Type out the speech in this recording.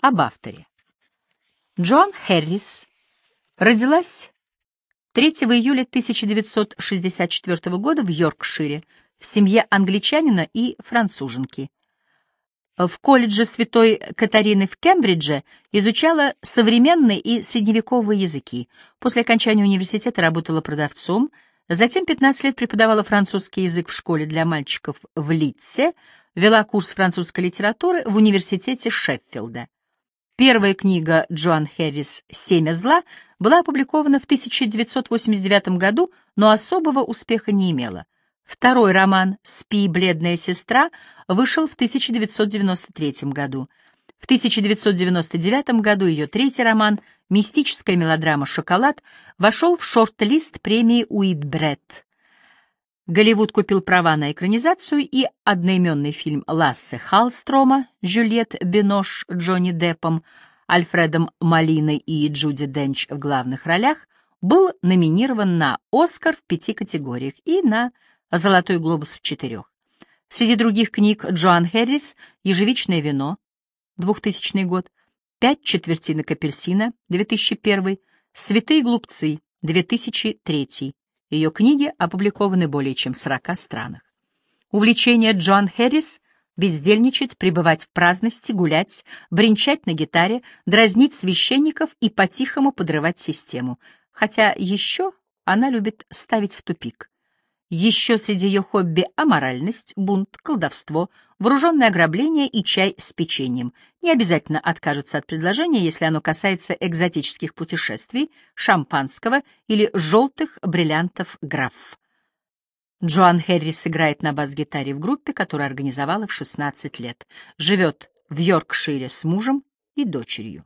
Об авторе. Джон Хэррис родилась 3 июля 1964 года в Йоркшире в семье англичанина и француженки. В колледже Святой Катарины в Кембридже изучала современные и средневековые языки. После окончания университета работала продавцом, затем 15 лет преподавала французский язык в школе для мальчиков в Литсе, вела курс французской литературы в университете Шеффилда. Первая книга Джоан Хэррис «Семя зла» была опубликована в 1989 году, но особого успеха не имела. Второй роман «Спи, бледная сестра» вышел в 1993 году. В 1999 году ее третий роман «Мистическая мелодрама «Шоколад» вошел в шорт-лист премии Уитбред. Голливуд купил права на экранизацию, и одноименный фильм Лассе Халстрома, Жюльет Бинош, Джонни Деппом, Альфредом Малиной и Джуди Денч в главных ролях был номинирован на «Оскар» в пяти категориях и на «Золотой глобус» в четырех. Среди других книг Джоан Хэррис «Ежевичное вино», 2000 год, «Пять четвертинок апельсина», 2001, «Святые глупцы», 2003, ее книги опубликованы более чем в 40 странах. Увлечение Джоан Хэррис — бездельничать, пребывать в праздности, гулять, бренчать на гитаре, дразнить священников и по-тихому подрывать систему. Хотя еще она любит ставить в тупик. Еще среди ее хобби аморальность, бунт, колдовство, вооруженное ограбление и чай с печеньем. Не обязательно откажется от предложения, если оно касается экзотических путешествий, шампанского или желтых бриллиантов граф. Джоан Хэррис играет на бас-гитаре в группе, которую организовала в 16 лет. Живет в Йоркшире с мужем и дочерью.